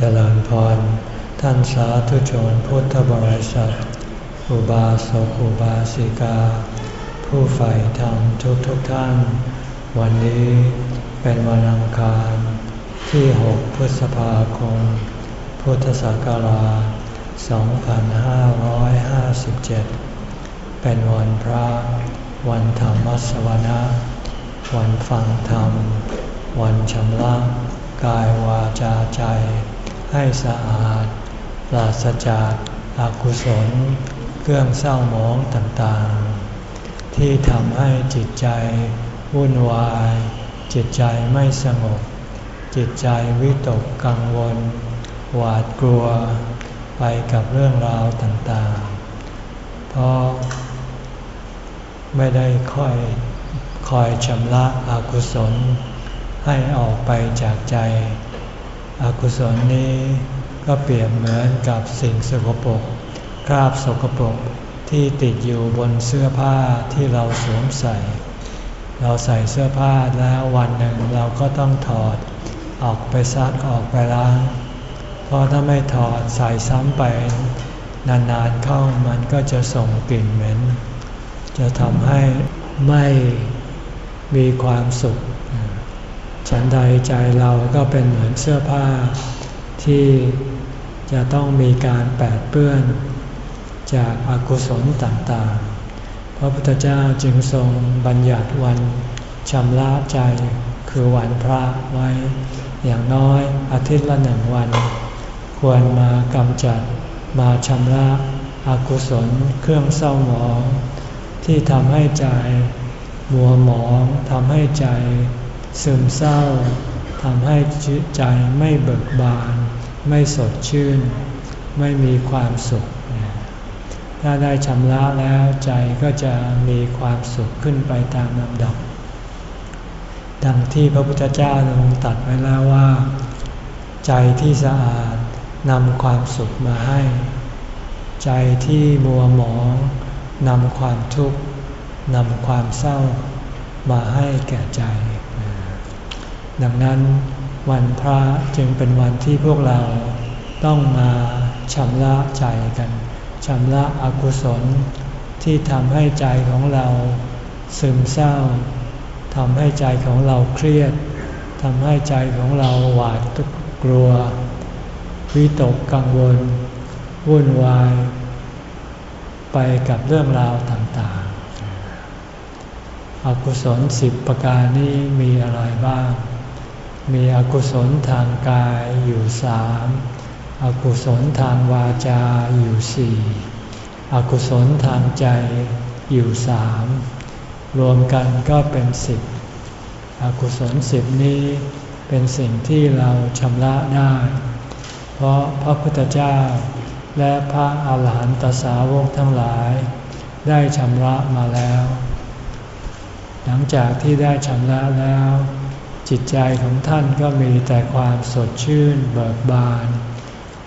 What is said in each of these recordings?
เจริญพร ท่านสาธุชนพุทธบริษัท อุบาสกอุบาสิกา ผู้ใฝ่ธรรมทุกทุกท่าน วันนี้เป็นวันอังคารที่ 6 พฤษภาคม พุทธศักราช 2557 เป็นวันพระ วันธรรมสวนะ วันฟังธรรม วันชำระกายวาจาใจ ให้สะอาด ปราศจากอากุศล เครื่องเศร้าหมองต่างๆ ที่ทำให้จิตใจวุ่นวาย จิตใจไม่สงบ จิตใจวิตกกังวล หวาดกลัว ไปกับเรื่องราวต่างๆ เพราะไม่ได้ค่อยคอยชำระอากุศลให้ออกไปจากใจ อกุศลนี้ก็เปรียบเหมือนกับสิ่งสกปรกคราบสกปรกที่ติดอยู่บนเสื้อผ้าที่เราสวมใส่ เราใส่เสื้อผ้าแล้ววันหนึ่งเราก็ต้องถอด ออกไปซักออกไปล้าง เพราะถ้าไม่ถอดใส่ซ้ำไป นานๆเข้ามันก็จะส่งกลิ่นเหม็น จะทำให้ไม่มีความสุข ฉันใดใจเราก็เป็นเหมือนเสื้อผ้า ที่จะต้องมีการแปดเปื้อน จากอากุศลต่างๆ พระพุทธเจ้าจึงทรงบัญญัติวันชำระใจคือวันพระไว้ อย่างน้อยอาทิตย์ละหนึ่งวัน ควรมากำจัดมาชำระอากุศลเครื่องเศร้าหมอง ที่ทำให้ใจมัวหมองทำให้ใจ ซึมเศร้าทำให้ใจไม่เบิกบาน ไม่สดชื่น ไม่มีความสุข ถ้าได้ชำระแล้วใจก็จะมีความสุขขึ้นไปตามลำดับ ดังที่พระพุทธเจ้าทรงตัดไว้แล้วว่า ใจที่สะอาดนำความสุขมาให้ ใจที่มัวหมองนำความทุกข์นำความเศร้ามาให้แก่ใจ ดังนั้นวันพระจึงเป็นวันที่พวกเราต้องมาชำระใจกันชำระอกุศลที่ทำให้ใจของเราซึมเศร้าทำให้ใจของเราเครียดทำให้ใจของเราหวาดกลัว วิตกกังวล วุ่นวาย ไปกับเรื่องราวต่างๆ อกุศลสิบประการนี้มีอะไรบ้าง มีอกุศลทางกายอยู่สามอกุศลทางวาจาอยู่สี่อกุศลทางใจอยู่สามรวมกันก็เป็นสิบอกุศลสิบนี้เป็นสิ่งที่เราชำระได้ เพราะพระพุทธเจ้า และพระอาหารหันตสาวกทั้งหลาย ได้ชำระมาแล้ว หลังจากที่ได้ชำระแล้ว จิตใจของท่านก็มีแต่ความสดชื่นเบิกบาน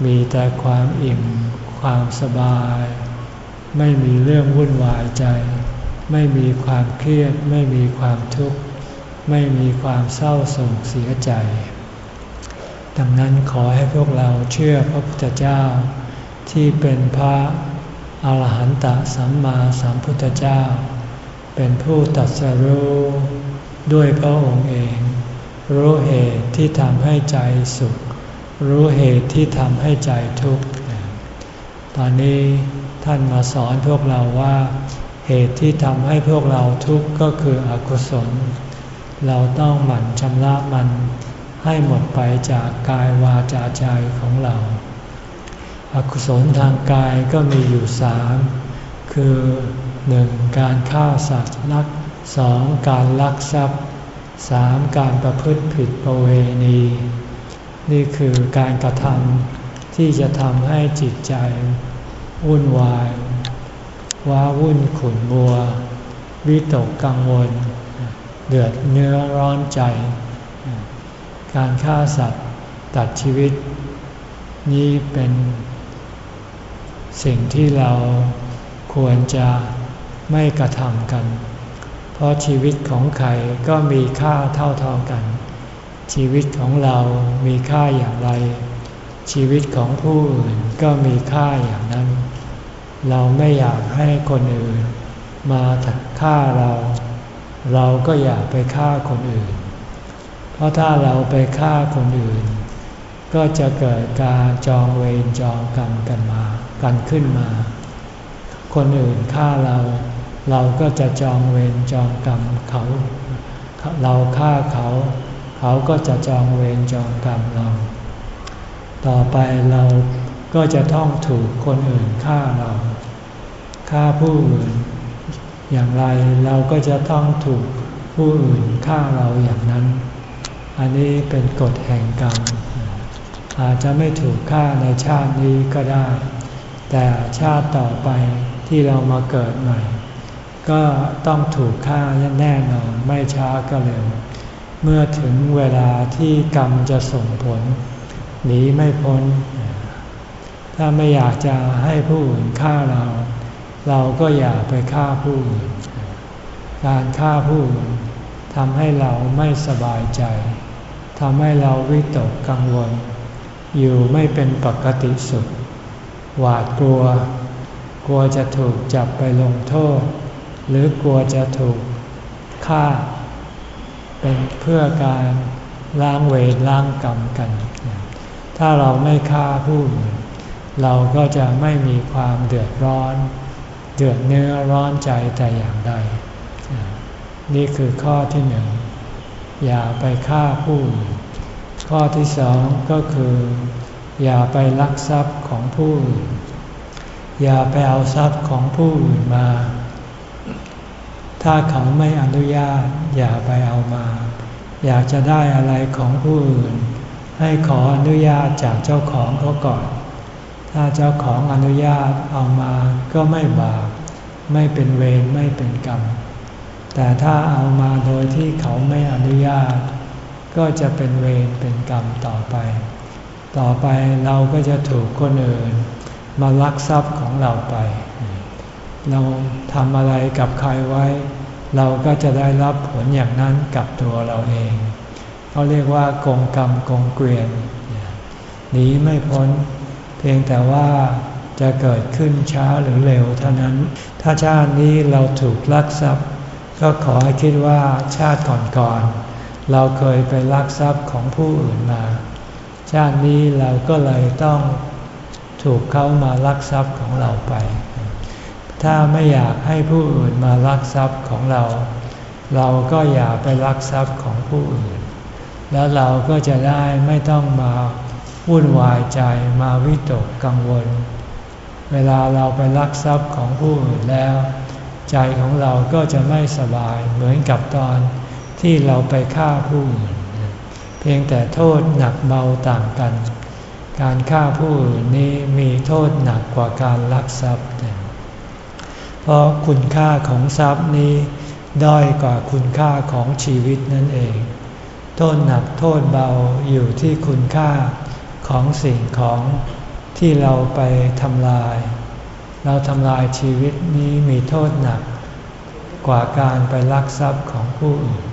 มีแต่ความอิ่ม ความสบาย ไม่มีเรื่องวุ่นวายใจ ไม่มีความเครียด ไม่มีความทุกข์ ไม่มีความเศร้าโศกเสียใจ ดังนั้นขอให้พวกเราเชื่อพระพุทธเจ้า ที่เป็นพระอาหารหันตสัมมาสัมพุทธเจ้า เป็นผู้ตัดสรู้ด้วยพระองค์เอง รู้เหตุที่ทำให้ใจสุข รู้เหตุที่ทำให้ใจทุกข์ ตอนนี้ท่านมาสอนพวกเราว่า เหตุที่ทำให้พวกเราทุกข์ก็คืออกุศล เราต้องหมั่นชำระมันให้หมดไปจากกายวาจาใจของเราอกุศลทางกายก็มีอยู่สามคือหนึ่งการฆ่าสัตว์ลักสองการลักทรัพย์ สามการประพฤติผิดประเวณี นี่คือการกระทำที่จะทำให้จิตใจ วุ่นวาย ว้าวุ่นขุ่นบัว วิตกกังวล เดือดเนื้อร้อนใจ การฆ่าสัตว์ตัดชีวิต นี้เป็นสิ่งที่เราควรจะไม่กระทำกัน เพราะชีวิตของใครก็มีค่าเท่าเท่ากัน ชีวิตของเรามีค่าอย่างไร ชีวิตของผู้อื่นก็มีค่าอย่างนั้น เราไม่อยากให้คนอื่นมาฆ่าเรา เราก็อยากไปฆ่าคนอื่น เพราะถ้าเราไปฆ่าคนอื่น ก็จะเกิดการจองเวรจองกรรมกันมา กันขึ้นมา คนอื่นฆ่าเรา เราก็จะจองเวรจองกรรมเขา เราฆ่าเขา เขาก็จะจองเวรจองกรรมเรา ต่อไปเราก็จะต้องถูกคนอื่นฆ่าเราฆ่าผู้อื่น อย่างไรเราก็จะต้องถูกผู้อื่นฆ่าเราอย่างนั้น อันนี้เป็นกฎแห่งกรรม อาจจะไม่ถูกฆ่าในชาตินี้ก็ได้ แต่ชาติต่อไปที่เรามาเกิดใหม่ ก็ต้องถูกฆ่าแน่นอนไม่ช้าก็เร็ว เมื่อถึงเวลาที่กรรมจะส่งผลหนีไม่พ้น ถ้าไม่อยากจะให้ผู้อื่นฆ่าเรา เราก็อย่าไปฆ่าผู้อื่น การฆ่าผู้อื่นทำให้เราไม่สบายใจทำให้เราวิตกกังวล อยู่ไม่เป็นปกติสุข หวาดกลัว กลัวจะถูกจับไปลงโทษ หรือกลัวจะถูกฆ่า เป็นเพื่อการล้างเวรล้างกรรมกัน ถ้าเราไม่ฆ่าผู้อื่นเราก็จะไม่มีความเดือดร้อน เดือดเนื้อร้อนใจแต่อย่างใด นี่คือข้อที่หนึ่งอย่าไปฆ่าผู้อื่นข้อที่สองก็คือ อย่าไปลักทรัพย์ของผู้อื่นอย่าไปเอาทรัพย์ของผู้อื่นมา ถ้าเขาไม่อนุญาตอย่าไปเอามา อยากจะได้อะไรของผู้อื่น ให้ขออนุญาตจากเจ้าของเขาก่อน ถ้าเจ้าของอนุญาตเอามาก็ไม่บาปไม่เป็นเวรไม่เป็นกรรม แต่ถ้าเอามาโดยที่เขาไม่อนุญาต ก็จะเป็นเวรเป็นกรรมต่อไป ต่อไปเราก็จะถูกคนอื่น มาลักทรัพย์ของเราไป เราทำอะไรกับใครไว้ เราก็จะได้รับผลอย่างนั้นกับตัวเราเองเขาเรียกว่ากงกรรมกงเกวียนหนีไม่พ้น เพียงแต่ว่าจะเกิดขึ้นช้าหรือเร็วเท่านั้น ถ้าชาตินี้เราถูกลักทรัพย์ ก็ขอให้คิดว่าชาติก่อนๆเราเคยไปลักทรัพย์ของผู้อื่นมา ชาตินี้เราก็เลยต้องถูกเขามาลักทรัพย์ของเราไป ถ้าไม่อยากให้ผู้อื่นมาลักทรัพย์ของเรา เราก็อย่าไปลักทรัพย์ของผู้อื่น แล้วเราก็จะได้ไม่ต้องมาวุ่นวายใจมาวิตกกังวล เวลาเราไปลักทรัพย์ของผู้อื่นแล้ว ใจของเราก็จะไม่สบายเหมือนกับตอนที่เราไปฆ่าผู้อื่น เพียงแต่โทษหนักเบาต่างกัน การฆ่าผู้อื่นนี้มีโทษหนักกว่าการลักทรัพย์ เพราะคุณค่าของทรัพย์นี้ ด้อยกว่าคุณค่าของชีวิตนั่นเอง โทษหนักโทษเบาอยู่ที่คุณค่าของสิ่งของที่เราไปทำลาย เราทำลายชีวิตนี้มีโทษหนัก กว่าการไปลักทรัพย์ของผู้อื่น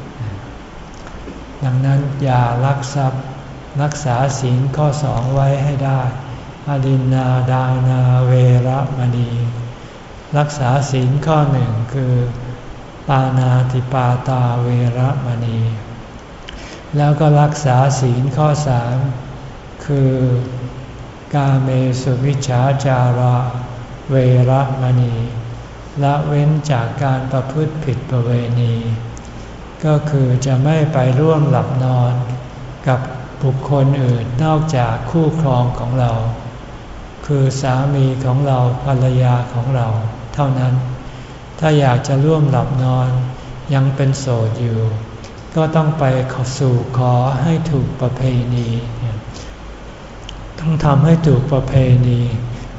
ดังนั้นอย่าลักทรัพย์ รักษาศีลข้อสองไว้ให้ได้อดินนาดานาเวรมณี รักษาศีลข้อหนึ่งคือ ปานาติปาตาเวรมณี แล้วก็รักษาศีลข้อสามคือกาเมสุวิชาจาระเวรมณีละเว้นจากการประพฤติผิดประเวณี ก็คือจะไม่ไปร่วมหลับนอน กับบุคคลอื่นนอกจากคู่ครองของเรา คือสามีของเราภรรยาของเรา เท่านั้น ถ้าอยากจะร่วมหลับนอนยังเป็นโสดอยู่ ก็ต้องไปขอสู่ขอให้ถูกประเพณี ต้องทำให้ถูกประเพณี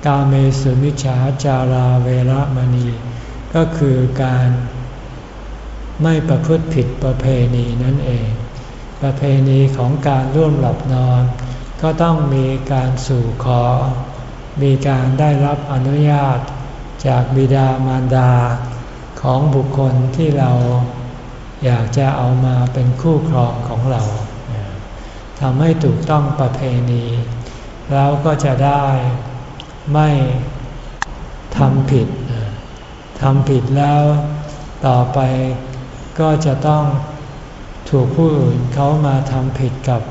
กาเมสุมิชาจาราเวรมณี ก็คือการไม่ประพฤติผิดประเพณีนั่นเอง ประเพณีของการร่วมหลับนอน ก็ต้องมีการสู่ขอ มีการได้รับอนุญาต จากบิดามารดาของบุคคลที่เราอยากจะเอามาเป็นคู่ครองของเราทำให้ถูกต้องประเพณี แล้วก็จะได้ไม่ทำผิดทำผิดแล้วต่อไปก็จะต้องถูกผู้อื่นเขามาทำผิดกับ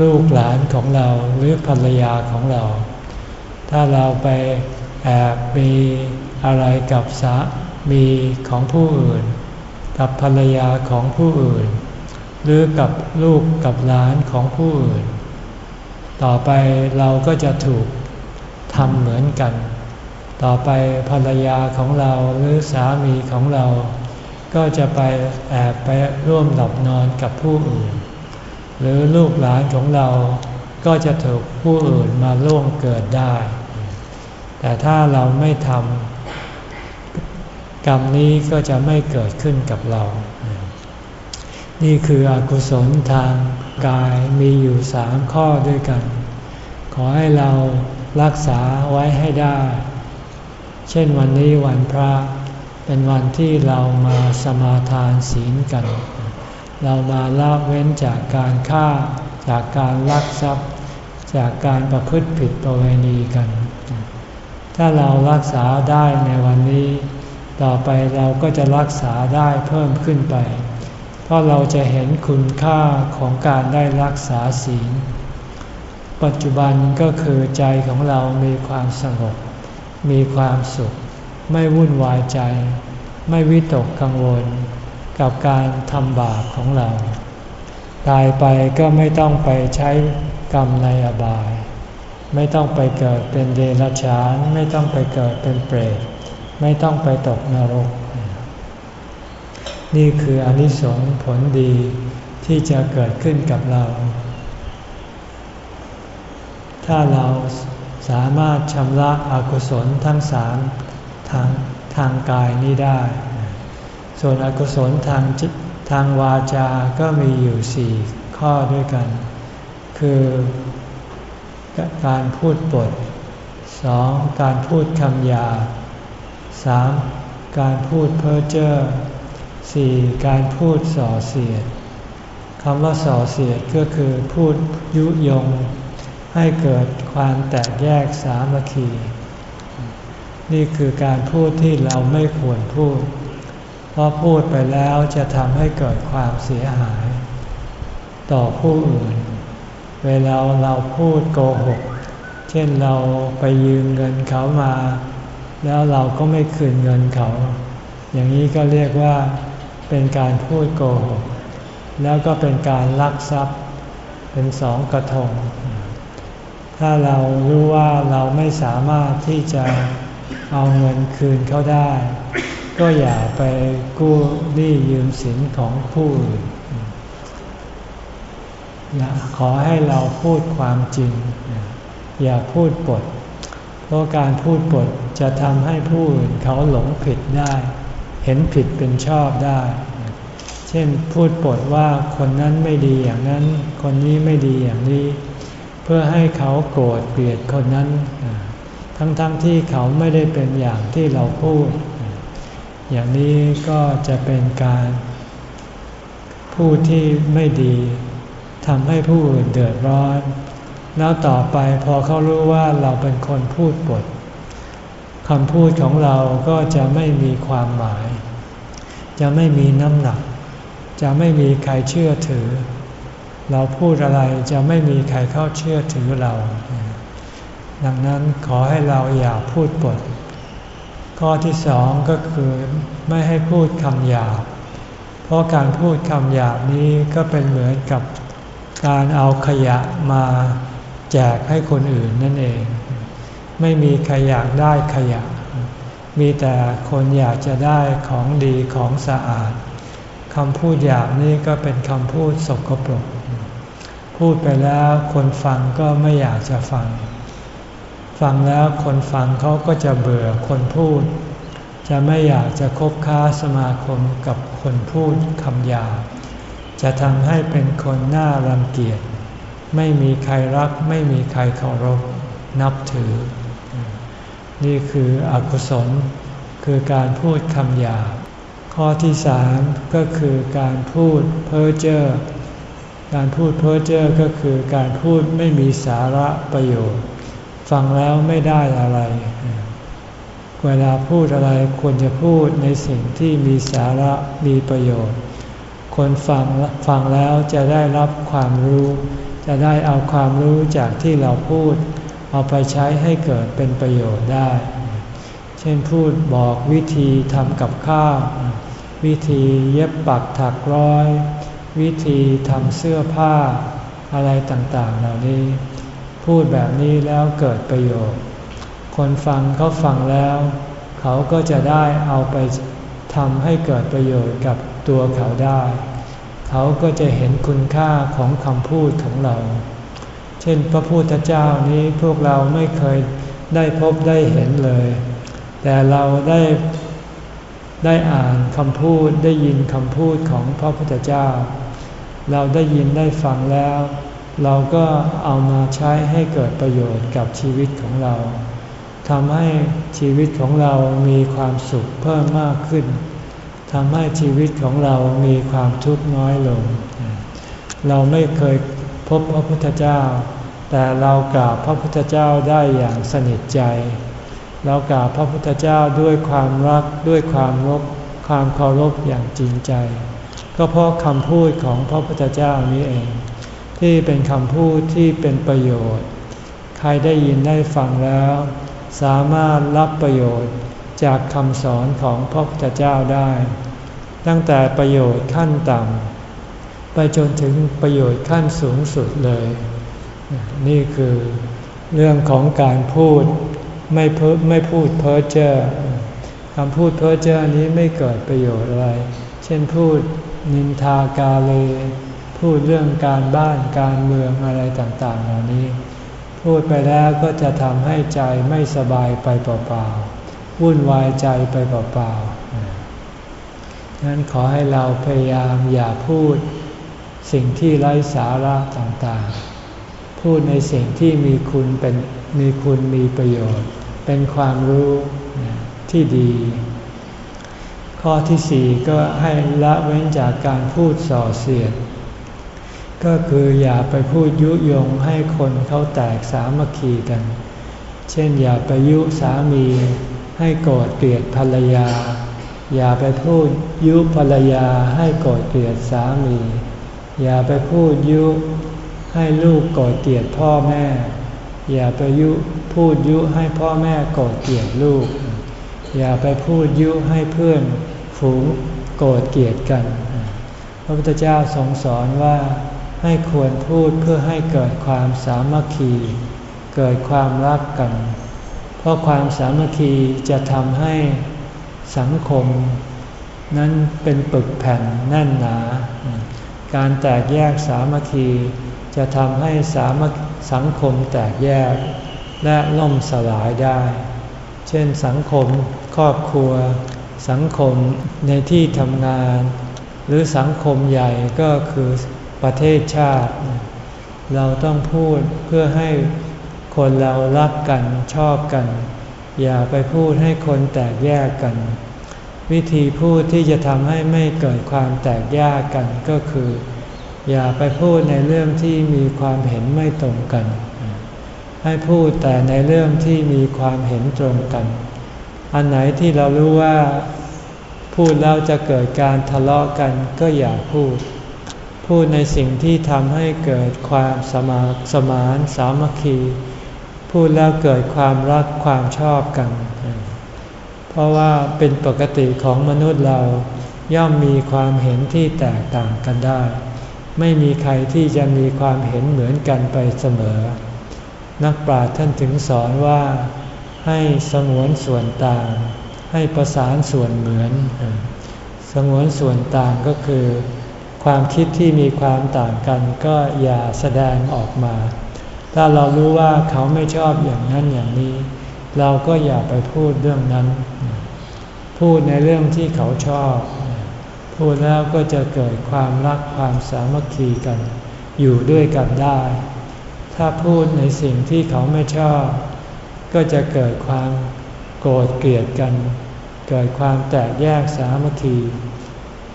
ลูกหลานของเราหรือภรรยาของเรา ถ้าเราไป แอบมีอะไรกับสามีของผู้อื่น กับภรรยาของผู้อื่น หรือกับลูกกับหลานของผู้อื่น ต่อไปเราก็จะถูกทำเหมือนกัน ต่อไปภรรยาของเราหรือสามีของเรา ก็จะไปแอบไปร่วมหลับนอนกับผู้อื่น หรือลูกหลานของเราก็จะถูกผู้อื่นมาล่วงเกิดได้ แต่ถ้าเราไม่ทำกรรมนี้ก็จะไม่เกิดขึ้นกับเรา นี่คืออกุศลทางกายมีอยู่สามข้อด้วยกัน ขอให้เรารักษาไว้ให้ได้ เช่นวันนี้วันพระเป็นวันที่เรามาสมาทานศีลกัน เรามาละเว้นจากการฆ่า จากการลักทรัพย์ จากการประพฤติผิดประเวณีกัน ถ้าเรารักษาได้ในวันนี้ ต่อไปเราก็จะรักษาได้เพิ่มขึ้นไป เพราะเราจะเห็นคุณค่าของการได้รักษาศีล ปัจจุบันก็คือใจของเรามีความสงบ มีความสุข ไม่วุ่นวายใจ ไม่วิตกกังวล กับการทำบาปของเรา ตายไปก็ไม่ต้องไปใช้กรรมในอบาย ไม่ต้องไปเกิดเป็นเดรัจฉาน ไม่ต้องไปเกิดเป็นเปรต ไม่ต้องไปตกนรก นี่คืออนิสงส์ผลดีที่จะเกิดขึ้นกับเรา ถ้าเราสามารถชำระอกุศลทั้งสามทางทางกายนี้ได้ ส่วนอกุศลทางจิตทางวาจาก็มีอยู่สี่ข้อด้วยกัน คือ การพูดปดสองการพูดคำหยาสามการพูดเพ้อเจ้อสี่การพูดส่อเสียดคำว่าส่อเสียดก็คือพูดยุยง ให้เกิดความแตกแยกสามัคคี นี่คือการพูดที่เราไม่ควรพูด เพราะพูดไปแล้วจะทำให้เกิดความเสียหาย ต่อผู้อื่น เวลาเราพูดโกหก เช่นเราไปยืมเงินเขามา แล้วเราก็ไม่คืนเงินเขา อย่างนี้ก็เรียกว่าเป็นการพูดโกหก แล้วก็เป็นการลักทรัพย์ เป็นสองกระทง ถ้าเรารู้ว่าเราไม่สามารถที่จะเอาเงินคืนเขาได้ ก็อย่าไปกู้หนี้ยืมสินของผู้อื่น อยาขอให้เราพูดความจริง อย่าพูดปด เพราะการพูดปดจะทำให้ผู้อื่นเขาหลงผิดได้ เห็นผิดเป็นชอบได้ เช่นพูดปดว่าคนนั้นไม่ดีอย่างนั้น คนนี้ไม่ดีอย่างนี้ เพื่อให้เขาโกรธเกลียดคนนั้น ทั้งๆทที่เขาไม่ได้เป็นอย่างที่เราพูด อย่างนี้ก็จะเป็นการพูดที่ไม่ดี ทำให้ผู้อื่นเดือดร้อน แล้วต่อไปพอเขารู้ว่าเราเป็นคนพูดปดคำพูดของเราก็จะไม่มีความหมาย จะไม่มีน้ำหนัก จะไม่มีใครเชื่อถือ เราพูดอะไรจะไม่มีใครเข้าเชื่อถือเรา ดังนั้นขอให้เราอย่าพูดปด ข้อที่สองก็คือไม่ให้พูดคำหยาบ เพราะการพูดคำหยาบนี้ก็เป็นเหมือนกับ การเอาขยะมาแจกให้คนอื่นนั่นเอง ไม่มีใครอยากได้ขยะ มีแต่คนอยากจะได้ของดีของสะอาดคำพูดหยาบนี้ก็เป็นคำพูดสกปรก พูดไปแล้วคนฟังก็ไม่อยากจะฟัง ฟังแล้วคนฟังเขาก็จะเบื่อคนพูด จะไม่อยากจะคบค้าสมาคมกับคนพูดคำหยาบ จะทำให้เป็นคนน้ารังเกียจ ไม่มีใครรักไม่มีใครเคารพนับถือ นี่คืออกุศล คือการพูดคำหยาข้อที่สามก็คือการพูดเพ้อเจ้อการพูดเพ้อเจ้อก็คือการพูดไม่มีสาระประโยชน์ ฟังแล้วไม่ได้อะไร เวลาพูดอะไรควรจะพูดในสิ่งที่มีสาระมีประโยชน์ คนฟังฟังแล้วจะได้รับความรู้ จะได้เอาความรู้จากที่เราพูด เอาไปใช้ให้เกิดเป็นประโยชน์ได้ เช่นพูดบอกวิธีทำกับข้าววิธีเย็บปักถักร้อย วิธีทำเสื้อผ้า อะไรต่างๆ เหล่านี้ พูดแบบนี้แล้วเกิดประโยชน์ คนฟังเขาฟังแล้ว เขาก็จะได้เอาไปทำให้เกิดประโยชน์กับ ตัวเขาได้ เขาก็จะเห็นคุณค่าของคำพูดของเรา เช่นพระพุทธเจ้านี้พวกเราไม่เคยได้พบได้เห็นเลย แต่เราได้ได้อ่านคำพูดได้ยินคำพูดของพระพุทธเจ้า เราได้ยินได้ฟังแล้ว เราก็เอามาใช้ให้เกิดประโยชน์กับชีวิตของเราทำให้ชีวิตของเรามีความสุขเพิ่มมากขึ้น ทำให้ชีวิตของเรามีความทุกข์น้อยลง เราไม่เคยพบพระพุทธเจ้า แต่เรากราบพระพุทธเจ้าได้อย่างสนิทใจ เรากราบพระพุทธเจ้าด้วยความรักด้วยความรบความเคารพอย่างจริงใจ ก็เพราะคำพูดของพระพุทธเจ้านี้เอง ที่เป็นคำพูดที่เป็นประโยชน์ ใครได้ยินได้ฟังแล้ว สามารถรับประโยชน์ จากคำสอนของพระพุทธเจ้าได้ ตั้งแต่ประโยชน์ขั้นต่ำไปจนถึงประโยชน์ขั้นสูงสุดเลย นี่คือเรื่องของการพูดไม่เพ้อไม่พูดเพ้อเจ้อคำพูดเพ้อเจ้อนี้ไม่เกิดประโยชน์อะไร เช่นพูดนินทากาเล พูดเรื่องการบ้านการเมืองอะไรต่างๆเหล่านี้ พูดไปแล้วก็จะทำให้ใจไม่สบายไปเปล่าๆ วุ่นวายใจไปเปล่าๆนั้นขอให้เราพยายามอย่าพูดสิ่งที่ไร้สาระต่างๆ พูดในสิ่งที่มีคุณเป็นมีคุณมีประโยชน์ เป็นความรู้ที่ดี ข้อที่สี่ก็ให้ละเว้นจากการพูดส่อเสียด ก็คืออย่าไปพูดยุยงให้คนเขาแตกสามัคคีกัน เช่นอย่าไปยุสามี ให้โกรธเกลียดภรรยา อย่าไปพูดยุภรรยาให้โกรธเกลียดสามี อย่าไปพูดยุให้ลูกโกรธเกลียดพ่อแม่ อย่าไปยุพูดยุให้พ่อแม่โกรธเกลียดลูก อย่าไปพูดยุให้เพื่อนฝูงโกรธเกลียดกัน พระพุทธเจ้าทรงสอนว่าให้ควรพูดเพื่อให้เกิดความสามัคคี เกิดความรักกัน เพราะความสามัคคีจะทำให้สังคม นั้นเป็นปึกแผ่นแน่นหนา การแตกแยกสามัคคีจะทำให้สามัคสังคมแตกแยกและล่มสลายได้ เช่นสังคมครอบครัว สังคมในที่ทำงาน หรือสังคมใหญ่ก็คือประเทศชาติ เราต้องพูดเพื่อให้ คนเรารักกันชอบกัน อย่าไปพูดให้คนแตกแยกกัน วิธีพูดที่จะทำให้ไม่เกิดความแตกแยกกันก็คือ อย่าไปพูดในเรื่องที่มีความเห็นไม่ตรงกัน ให้พูดแต่ในเรื่องที่มีความเห็นตรงกัน อันไหนที่เรารู้ว่าพูดแล้วจะเกิดการทะเลาะกันก็อย่าพูด พูดในสิ่งที่ทำให้เกิดความสมาสมานสามัคคี พูดแล้วเกิดความรักความชอบกัน เพราะว่าเป็นปกติของมนุษย์เราย่อมมีความเห็นที่แตกต่างกันได้ ไม่มีใครที่จะมีความเห็นเหมือนกันไปเสมอ นักปราชญ์ท่านถึงสอนว่า ให้สงวนส่วนต่าง ให้ประสานส่วนเหมือน สงวนส่วนต่างก็คือ ความคิดที่มีความต่างกันก็อย่าแสดงออกมา ถ้าเรารู้ว่าเขาไม่ชอบอย่างนั้นอย่างนี้ เราก็อย่าไปพูดเรื่องนั้น พูดในเรื่องที่เขาชอบ พูดแล้วก็จะเกิดความรักความสามัคคีกัน อยู่ด้วยกันได้ ถ้าพูดในสิ่งที่เขาไม่ชอบ ก็จะเกิดความโกรธเกลียดกัน เกิดความแตกแยกสามัคคี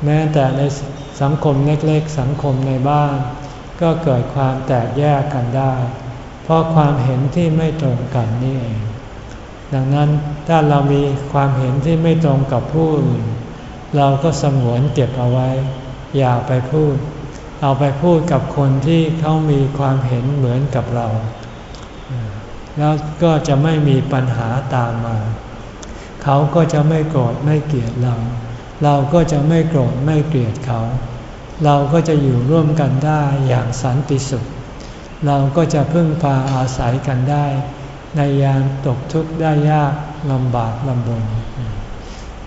แม้แต่ในสังคมเล็กๆ สังคมในบ้านก็เกิดความแตกแยกกันได้ เพราะความเห็นที่ไม่ตรงกันนี่เอง ดังนั้นถ้าเรามีความเห็นที่ไม่ตรงกับผู้อื่น เราก็สงวนเก็บเอาไว้ อย่าไปพูด เอาไปพูดกับคนที่เขามีความเห็นเหมือนกับเรา แล้วก็จะไม่มีปัญหาตามมา เขาก็จะไม่โกรธไม่เกลียดเรา เราก็จะไม่โกรธไม่เกลียดเขา เราก็จะอยู่ร่วมกันได้อย่างสันติสุข เราก็จะพึ่งพาอาศัยกันได้ ในยามตกทุกข์ได้ยากลำบากลำบน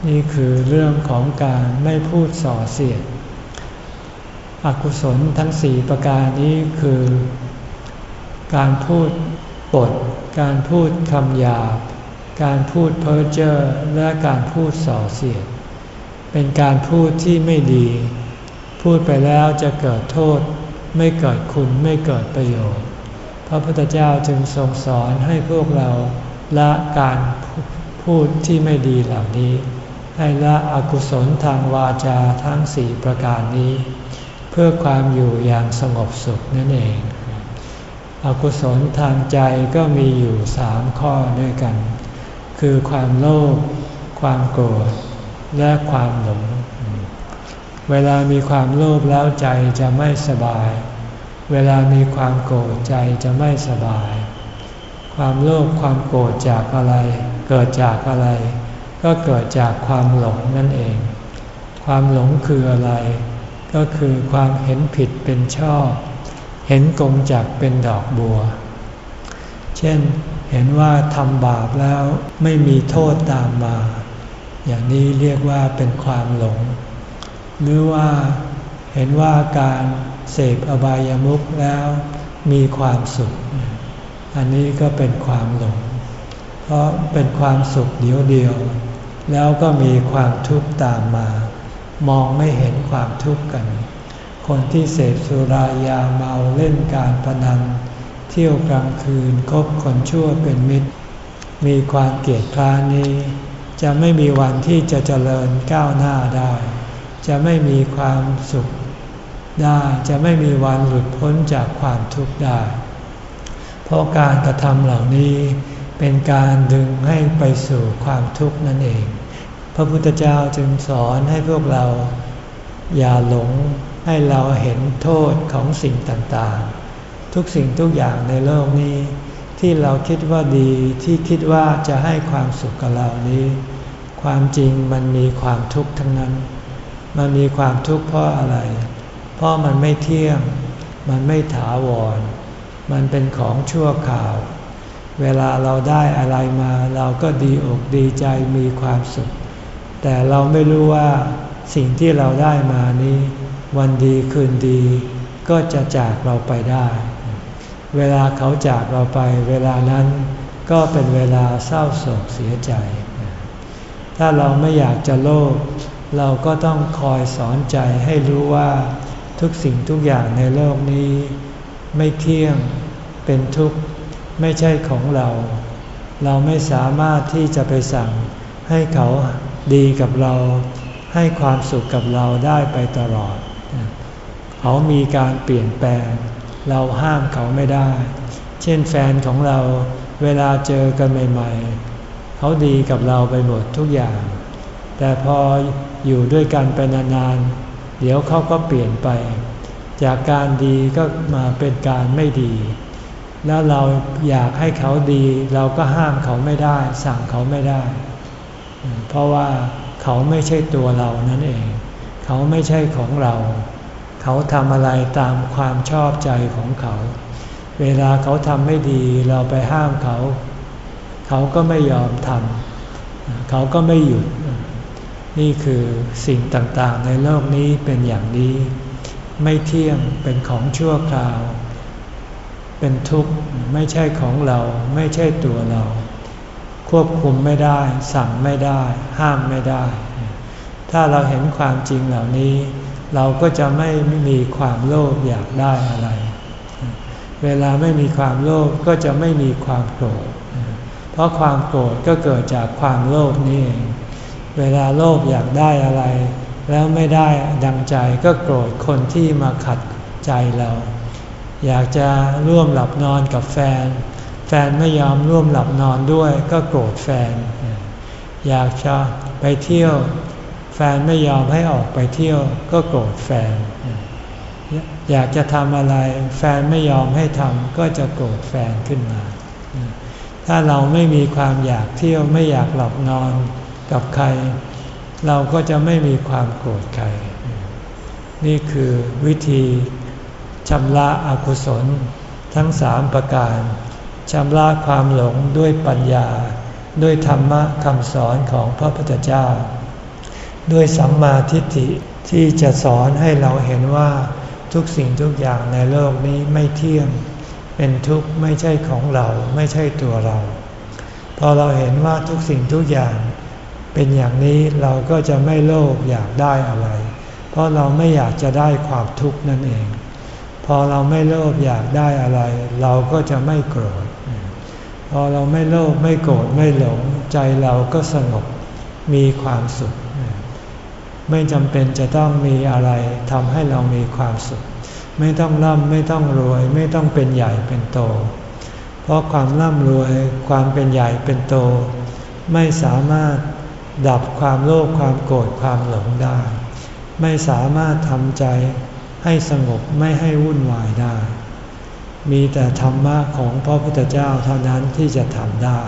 นี่คือเรื่องของการไม่พูดส่อเสียด อกุศลทั้งสี่ประการนี้คือ การพูดปด การพูดคำหยาบ การพูดเพ้อเจ้อและการพูดส่อเสียด เป็นการพูดที่ไม่ดี พูดไปแล้วจะเกิดโทษ ไม่เกิดคุณไม่เกิดประโยชน์ พระพุทธเจ้าจึงทรงสอนให้พวกเราละการพูดที่ไม่ดีเหล่านี้ ให้ละอกุศลทางวาจาทั้งสี่ประการนี้ เพื่อความอยู่อย่างสงบสุขนั่นเอง อกุศลทางใจก็มีอยู่สามข้อด้วยกัน คือความโลภความโกรธและความหลง เวลามีความโลภแล้วใจจะไม่สบาย เวลามีความโกรธใจจะไม่สบาย ความโลภความโกรธจากอะไร เกิดจากอะไร ก็เกิดจากความหลงนั่นเอง ความหลงคืออะไร ก็คือความเห็นผิดเป็นชอบ เห็นกงจากเป็นดอกบัว เช่น เห็นว่าทำบาปแล้วไม่มีโทษตามมา อย่างนี้เรียกว่าเป็นความหลง หรือว่าเห็นว่าการเสพอบายามุขแล้วมีความสุข อันนี้ก็เป็นความหลง เพราะเป็นความสุขเดียวเดียว แล้วก็มีความทุกข์ตามมา มองไม่เห็นความทุกข์กัน คนที่เสพสุรายาเมาเล่นการพนันเที่ยวกลางคืนคบคนชั่วเป็นมิตร มีความเกลียดคร้านนี้ จะไม่มีวันที่จะเจริญก้าวหน้าได้ จะไม่มีความสุขได้จะไม่มีวันหลุดพ้นจากความทุกข์ได้ เพราะการกระทำเหล่านี้เป็นการดึงให้ไปสู่ความทุกข์นั่นเอง พระพุทธเจ้าจึงสอนให้พวกเรา อย่าหลงให้เราเห็นโทษของสิ่งต่างๆ ทุกสิ่งทุกอย่างในโลกนี้ ที่เราคิดว่าดีที่คิดว่าจะให้ความสุขกับเรานี้ ความจริงมันมีความทุกข์ทั้งนั้น มันมีความทุกข์เพราะอะไร เพราะมันไม่เที่ยง มันไม่ถาวร มันเป็นของชั่วข่าว เวลาเราได้อะไรมาเราก็ดีอกดีใจมีความสุข แต่เราไม่รู้ว่าสิ่งที่เราได้มานี้ วันดีคืนดี ก็จะจากเราไปได้ เวลาเขาจากเราไป เวลานั้นก็เป็นเวลาเศร้าโศกเสียใจ ถ้าเราไม่อยากจะโลภ เราก็ต้องคอยสอนใจให้รู้ว่าทุกสิ่งทุกอย่างในโลกนี้ ไม่เที่ยงเป็นทุกข์ไม่ใช่ของเรา เราไม่สามารถที่จะไปสั่งให้เขาดีกับเรา ให้ความสุขกับเราได้ไปตลอด เขามีการเปลี่ยนแปลง เราห้ามเขาไม่ได้ เช่นแฟนของเราเวลาเจอกันใหม่ ๆ เขาดีกับเราไปหมดทุกอย่าง แต่พอ อยู่ด้วยกันไปนานๆ เดี๋ยวเขาก็เปลี่ยนไป จากการดีก็มาเป็นการไม่ดี แล้วเราอยากให้เขาดี เราก็ห้ามเขาไม่ได้ สั่งเขาไม่ได้ เพราะว่าเขาไม่ใช่ตัวเรานั่นเอง เขาไม่ใช่ของเรา เขาทำอะไรตามความชอบใจของเขา เวลาเขาทำไม่ดีเราไปห้ามเขา เขาก็ไม่ยอมทำเขาก็ไม่หยุด นี่คือสิ่งต่างๆในโลกนี้เป็นอย่างนี้ ไม่เที่ยงเป็นของชั่วคราว เป็นทุกข์ไม่ใช่ของเราไม่ใช่ตัวเรา ควบคุมไม่ได้ สั่งไม่ได้ ห้ามไม่ได้ ถ้าเราเห็นความจริงเหล่านี้ เราก็จะไม่มีความโลภอยากได้อะไร เวลาไม่มีความโลภก็จะไม่มีความโกรธเพราะความโกรธก็เกิดจากความโลภนี่เอง เวลาโลภอยากได้อะไร แล้วไม่ได้ดังใจก็โกรธคนที่มาขัดใจเรา อยากจะร่วมหลับนอนกับแฟน แฟนไม่ยอมร่วมหลับนอนด้วยก็โกรธแฟน อยากจะไปเที่ยว แฟนไม่ยอมให้ออกไปเที่ยวก็โกรธแฟน อยากจะทำอะไร แฟนไม่ยอมให้ทำก็จะโกรธแฟนขึ้นมา ถ้าเราไม่มีความอยากเที่ยวไม่อยากหลับนอน กับใคร เราก็จะไม่มีความโกรธใคร นี่คือวิธีชำระอกุศลทั้งสามประการชำระความหลงด้วยปัญญา ด้วยธรรมะคำสอนของพระพุทธเจ้า ด้วยสัมมาทิฏฐิที่จะสอนให้เราเห็นว่าทุกสิ่งทุกอย่างในโลกนี้ไม่เที่ยง เป็นทุกข์ไม่ใช่ของเราไม่ใช่ตัวเรา พอเราเห็นว่าทุกสิ่งทุกอย่าง เป็นอย่างนี้เราก็จะไม่โลภอยากได้อะไร เพราะเราไม่อยากจะได้ความทุกข์นั่นเอง พอเราไม่โลภอยากได้อะไร เราก็จะไม่โกรธ พอเราไม่โลภไม่โกรธไม่หลง ใจเราก็สงบมีความสุข ไม่จำเป็นจะต้องมีอะไรทำให้เรามีความสุข ไม่ต้องร่ำไม่ต้องรวย ไม่ต้องเป็นใหญ่เป็นโต เพราะความร่ำรวยความเป็นใหญ่เป็นโต ไม่สามารถ ดับความโลภความโกรธความหลงได้ ไม่สามารถทำใจให้สงบไม่ให้วุ่นวายได้ มีแต่ธรรมะของพระพุทธเจ้าเท่านั้นที่จะทำได้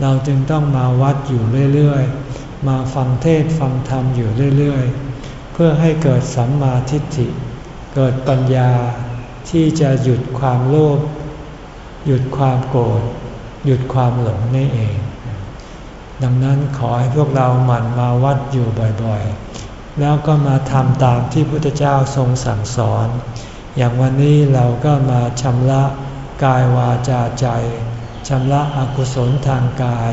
เราจึงต้องมาวัดอยู่เรื่อยๆ มาฟังเทศฟังธรรมอยู่เรื่อยๆ เพื่อให้เกิดสัมมาทิฏฐิ เกิดปัญญาที่จะหยุดความโลภหยุดความโกรธหยุดความหลงนี่เอง ดังนั้นขอให้พวกเราหมั่นมาวัดอยู่บ่อยๆ แล้วก็มาทำตามที่พุทธเจ้าทรงสั่งสอน อย่างวันนี้เราก็มาชำระกายวาจาใจชำระอกุศลทางกาย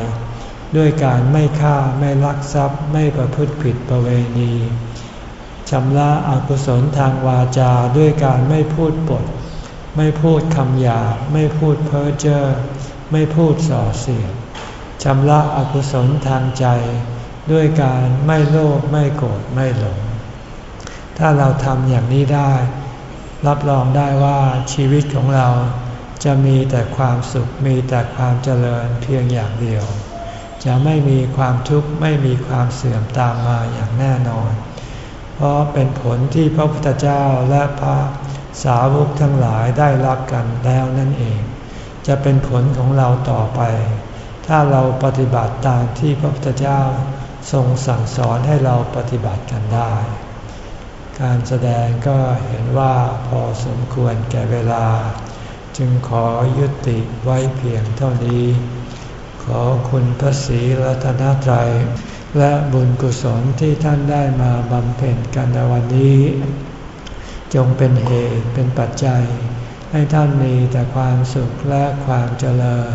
ด้วยการไม่ฆ่าไม่ลักทรัพย์ไม่ประพฤติผิดประเวณีชำระอกุศลทางวาจาด้วยการไม่พูดปด ไม่พูดคำหยาบไม่พูดเพ้อเจ้อไม่พูดส่อเสียด ชำระอกุศลทางใจ ด้วยการไม่โลภไม่โกรธไม่หลง ถ้าเราทำอย่างนี้ได้ รับรองได้ว่าชีวิตของเราจะมีแต่ความสุขมีแต่ความเจริญเพียงอย่างเดียว จะไม่มีความทุกข์ไม่มีความเสื่อมตามมาอย่างแน่นอน เพราะเป็นผลที่พระพุทธเจ้าและพระสาวกทั้งหลายได้รับกันแล้วนั่นเอง จะเป็นผลของเราต่อไป ถ้าเราปฏิบัติตามที่พระพุทธเจ้าทรงสั่งสอนให้เราปฏิบัติกันได้ การแสดงก็เห็นว่าพอสมควรแก่เวลา จึงขอยุติไว้เพียงเท่านี้ ขอคุณพระศรีรัตนตรัย และบุญกุศลที่ท่านได้มาบำเพ็ญกันในวันนี้ จงเป็นเหตุเป็นปัจจัย ให้ท่านมีแต่ความสุขและความเจริญ